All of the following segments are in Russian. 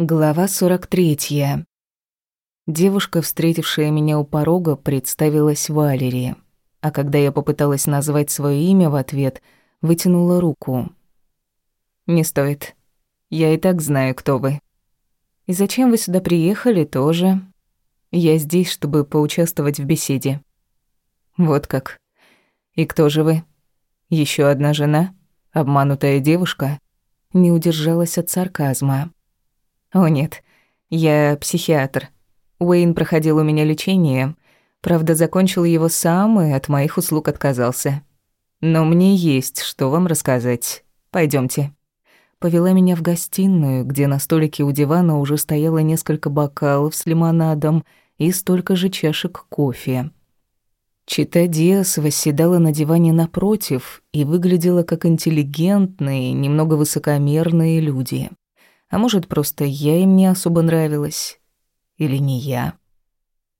Глава 43. Девушка, встретившая меня у порога, представилась Валерии, а когда я попыталась назвать свое имя в ответ, вытянула руку. «Не стоит. Я и так знаю, кто вы. И зачем вы сюда приехали, тоже. Я здесь, чтобы поучаствовать в беседе». «Вот как. И кто же вы? Еще одна жена? Обманутая девушка?» Не удержалась от сарказма. О нет, я психиатр. Уэйн проходил у меня лечение. Правда, закончил его сам и от моих услуг отказался. Но мне есть что вам рассказать. Пойдемте. Повела меня в гостиную, где на столике у дивана уже стояло несколько бокалов с лимонадом и столько же чашек кофе. Чита Диас восседала на диване напротив и выглядела как интеллигентные, немного высокомерные люди. А может, просто я им не особо нравилась. Или не я.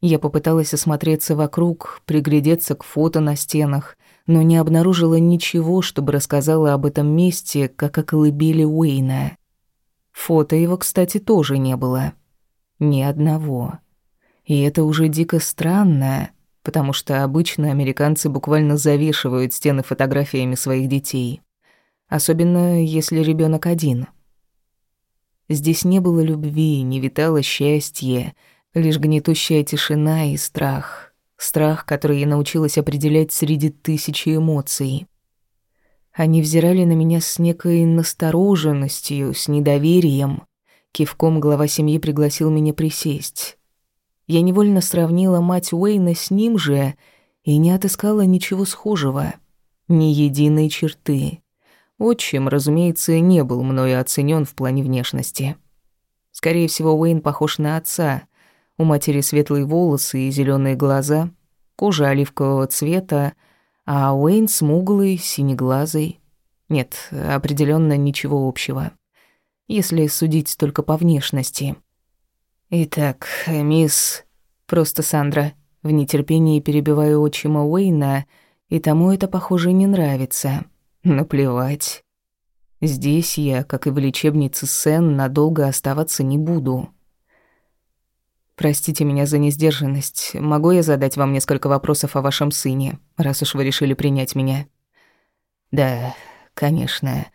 Я попыталась осмотреться вокруг, приглядеться к фото на стенах, но не обнаружила ничего, чтобы рассказала об этом месте, как о колыбели Уэйна. Фото его, кстати, тоже не было. Ни одного. И это уже дико странно, потому что обычно американцы буквально завешивают стены фотографиями своих детей. Особенно если ребенок один — Здесь не было любви, не витало счастье, лишь гнетущая тишина и страх. Страх, который я научилась определять среди тысячи эмоций. Они взирали на меня с некой настороженностью, с недоверием. Кивком глава семьи пригласил меня присесть. Я невольно сравнила мать Уэйна с ним же и не отыскала ничего схожего, ни единой черты. Отчим, разумеется, не был мною оценен в плане внешности. Скорее всего, Уэйн похож на отца. У матери светлые волосы и зеленые глаза, кожа оливкового цвета, а Уэйн смуглый, синеглазый. Нет, определенно ничего общего. Если судить только по внешности. Итак, мисс... Просто Сандра. В нетерпении перебиваю отчима Уэйна, и тому это, похоже, не нравится. Наплевать. Здесь я, как и в лечебнице Сен, надолго оставаться не буду. Простите меня за несдержанность. Могу я задать вам несколько вопросов о вашем сыне, раз уж вы решили принять меня? Да, конечно.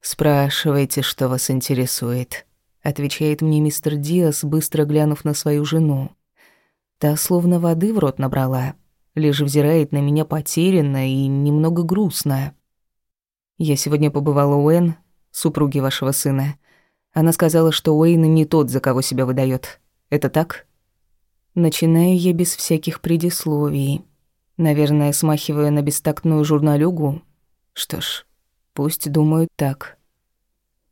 Спрашивайте, что вас интересует, отвечает мне мистер Диас, быстро глянув на свою жену. Та словно воды в рот набрала, лишь взирает на меня потерянно и немного грустно. Я сегодня побывала у Энн, супруги вашего сына. Она сказала, что Уэйн не тот, за кого себя выдает. Это так? Начинаю я без всяких предисловий. Наверное, смахивая на бестактную журналюгу. Что ж, пусть думают так.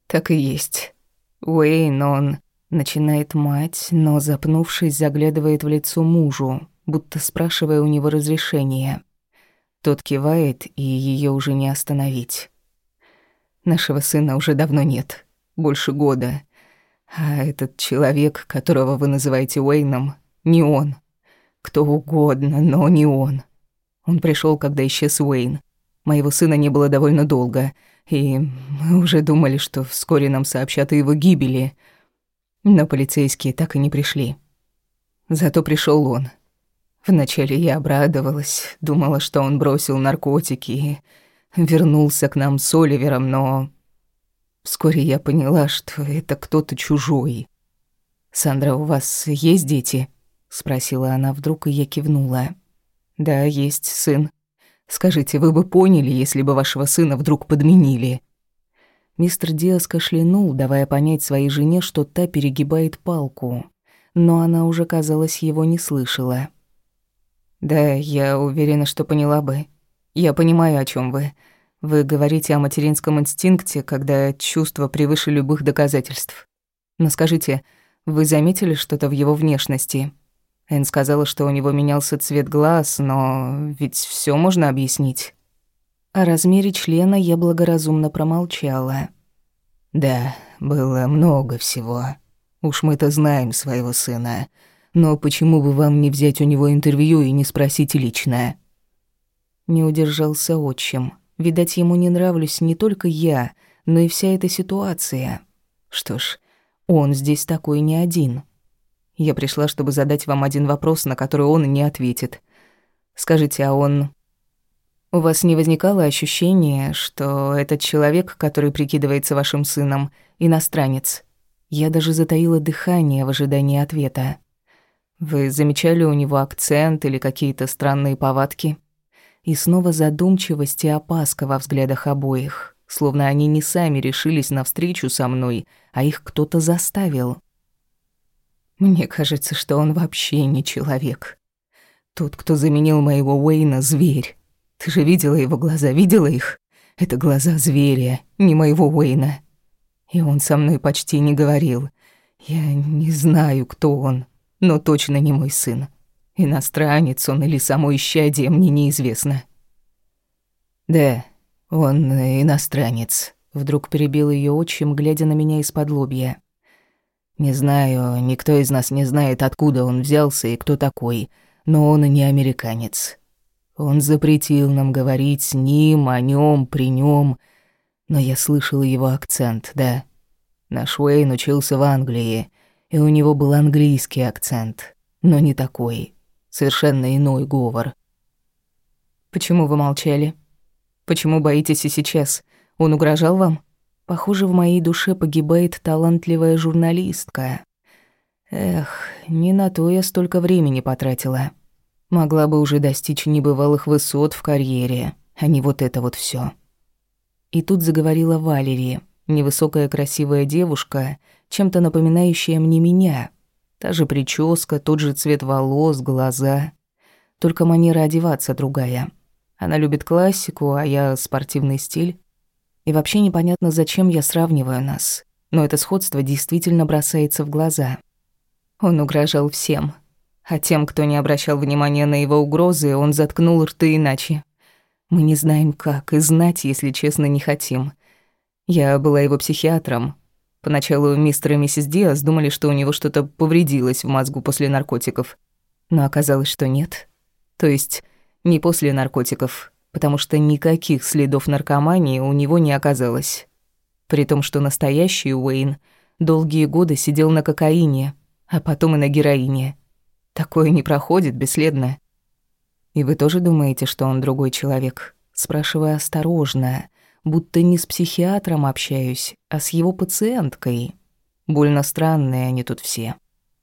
Так и есть. Уэйн, он... Начинает мать, но, запнувшись, заглядывает в лицо мужу, будто спрашивая у него разрешения. Тот кивает, и ее уже не остановить. Нашего сына уже давно нет. Больше года. А этот человек, которого вы называете Уэйном, не он. Кто угодно, но не он. Он пришел, когда исчез Уэйн. Моего сына не было довольно долго, и мы уже думали, что вскоре нам сообщат о его гибели. Но полицейские так и не пришли. Зато пришел он. Вначале я обрадовалась, думала, что он бросил наркотики и вернулся к нам с Оливером, но... Вскоре я поняла, что это кто-то чужой. «Сандра, у вас есть дети?» — спросила она вдруг, и я кивнула. «Да, есть сын. Скажите, вы бы поняли, если бы вашего сына вдруг подменили?» Мистер Диас кашлянул, давая понять своей жене, что та перегибает палку. Но она уже, казалось, его не слышала. «Да, я уверена, что поняла бы. Я понимаю, о чем вы. Вы говорите о материнском инстинкте, когда чувство превыше любых доказательств. Но скажите, вы заметили что-то в его внешности? Эн сказала, что у него менялся цвет глаз, но ведь все можно объяснить. О размере члена я благоразумно промолчала. Да, было много всего. Уж мы-то знаем своего сына. Но почему бы вам не взять у него интервью и не спросить лично? Не удержался отчим. Видать, ему не нравлюсь не только я, но и вся эта ситуация. Что ж, Он здесь такой не один. Я пришла, чтобы задать вам один вопрос, на который он не ответит. Скажите, а он... У вас не возникало ощущения, что этот человек, который прикидывается вашим сыном, иностранец? Я даже затаила дыхание в ожидании ответа. Вы замечали у него акцент или какие-то странные повадки? И снова задумчивость и опаска во взглядах обоих, словно они не сами решились на встречу со мной, а их кто-то заставил. Мне кажется, что он вообще не человек. Тот, кто заменил моего Уэйна, зверь. Ты же видела его глаза, видела их? Это глаза зверя, не моего Уэйна. И он со мной почти не говорил. Я не знаю, кто он, но точно не мой сын. Иностранец он или само исчадие, мне неизвестно. Да, он иностранец. Вдруг перебил ее отчим, глядя на меня из-под лобья. Не знаю, никто из нас не знает, откуда он взялся и кто такой, но он и не американец. Он запретил нам говорить с ним, о нем, при нем, но я слышала его акцент, да. Наш Уэйн учился в Англии, и у него был английский акцент, но не такой, совершенно иной говор. Почему вы молчали? Почему боитесь и сейчас? Он угрожал вам? Похоже, в моей душе погибает талантливая журналистка. Эх, не на то я столько времени потратила. Могла бы уже достичь небывалых высот в карьере, а не вот это вот все. И тут заговорила Валерия, невысокая красивая девушка, чем-то напоминающая мне меня. Та же прическа, тот же цвет волос, глаза. Только манера одеваться другая. Она любит классику, а я спортивный стиль. И вообще непонятно, зачем я сравниваю нас. Но это сходство действительно бросается в глаза. Он угрожал всем. А тем, кто не обращал внимания на его угрозы, он заткнул рты иначе. Мы не знаем как, и знать, если честно, не хотим. Я была его психиатром. Поначалу мистер и миссис Диас думали, что у него что-то повредилось в мозгу после наркотиков. Но оказалось, что нет. То есть не после наркотиков, потому что никаких следов наркомании у него не оказалось. При том, что настоящий Уэйн долгие годы сидел на кокаине, а потом и на героине. Такое не проходит бесследно. «И вы тоже думаете, что он другой человек?» Спрашиваю осторожно, будто не с психиатром общаюсь, а с его пациенткой. Больно странные они тут все.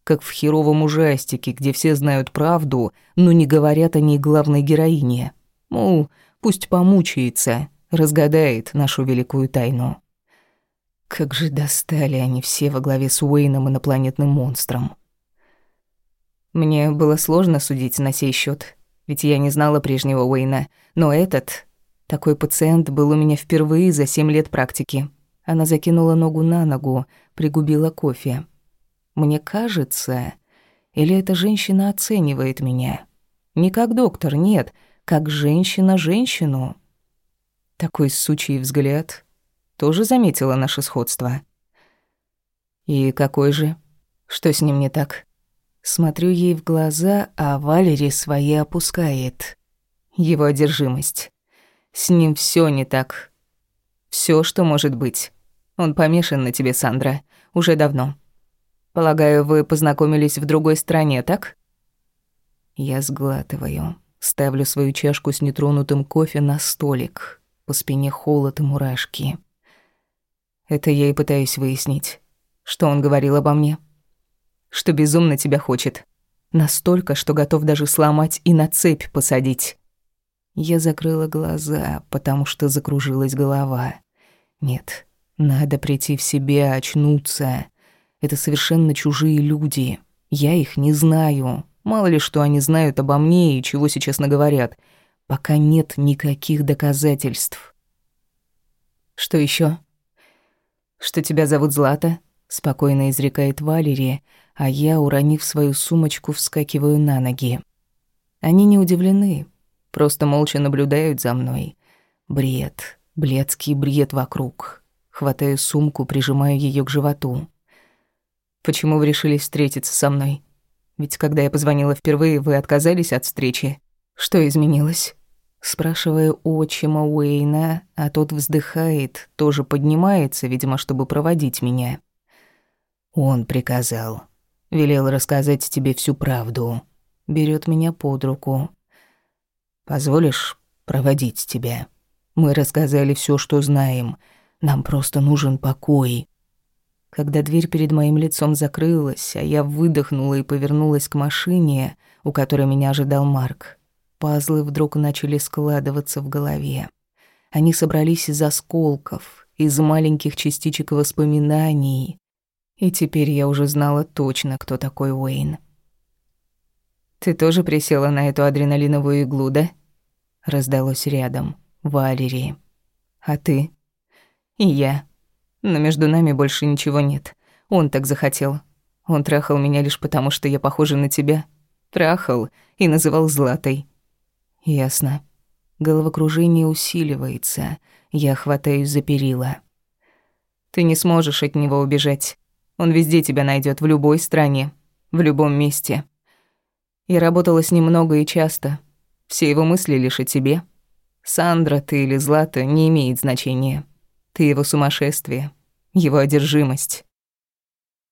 Как в херовом ужастике, где все знают правду, но не говорят о ней главной героине. Мол, пусть помучается, разгадает нашу великую тайну. Как же достали они все во главе с Уэйном инопланетным монстром. Мне было сложно судить на сей счет, ведь я не знала прежнего Уэйна, но этот такой пациент был у меня впервые за семь лет практики. Она закинула ногу на ногу, пригубила кофе. Мне кажется, или эта женщина оценивает меня? Не как доктор, нет, как женщина женщину. Такой сучий взгляд. Тоже заметила наше сходство. И какой же? Что с ним не так? Смотрю ей в глаза, а Валери свои опускает. Его одержимость. С ним все не так. Все, что может быть. Он помешан на тебе, Сандра, уже давно. Полагаю, вы познакомились в другой стране, так? Я сглатываю, ставлю свою чашку с нетронутым кофе на столик. По спине холод и мурашки. Это я и пытаюсь выяснить. Что он говорил обо мне? Что безумно тебя хочет. Настолько, что готов даже сломать и на цепь посадить. Я закрыла глаза, потому что закружилась голова. Нет, надо прийти в себя, очнуться. Это совершенно чужие люди. Я их не знаю. Мало ли, что они знают обо мне и чего сейчас наговорят. Пока нет никаких доказательств. Что еще? Что тебя зовут Злата? Спокойно изрекает Валерия, а я, уронив свою сумочку, вскакиваю на ноги. Они не удивлены, Просто молча наблюдают за мной. Бред, бледский бред вокруг. Хватаю сумку, прижимаю ее к животу. Почему вы решили встретиться со мной? Ведь когда я позвонила впервые, вы отказались от встречи. Что изменилось? Спрашиваю отчима Уэйна, а тот вздыхает, тоже поднимается, видимо, чтобы проводить меня. Он приказал. Велел рассказать тебе всю правду. Берет меня под руку. Позволишь проводить тебя? Мы рассказали все, что знаем. Нам просто нужен покой. Когда дверь перед моим лицом закрылась, а я выдохнула и повернулась к машине, у которой меня ожидал Марк, пазлы вдруг начали складываться в голове. Они собрались из осколков, из маленьких частичек воспоминаний. И теперь я уже знала точно, кто такой Уэйн. «Ты тоже присела на эту адреналиновую иглу, да?» Раздалось рядом. Валерии. «А ты?» «И я. Но между нами больше ничего нет. Он так захотел. Он трахал меня лишь потому, что я похожа на тебя. Трахал и называл Златой». «Ясно». Головокружение усиливается. Я хватаюсь за перила. «Ты не сможешь от него убежать. Он везде тебя найдет в любой стране, в любом месте. Я работала с ним много и часто. Все его мысли лишь о тебе. Сандра ты или Злата не имеет значения. Ты его сумасшествие, его одержимость.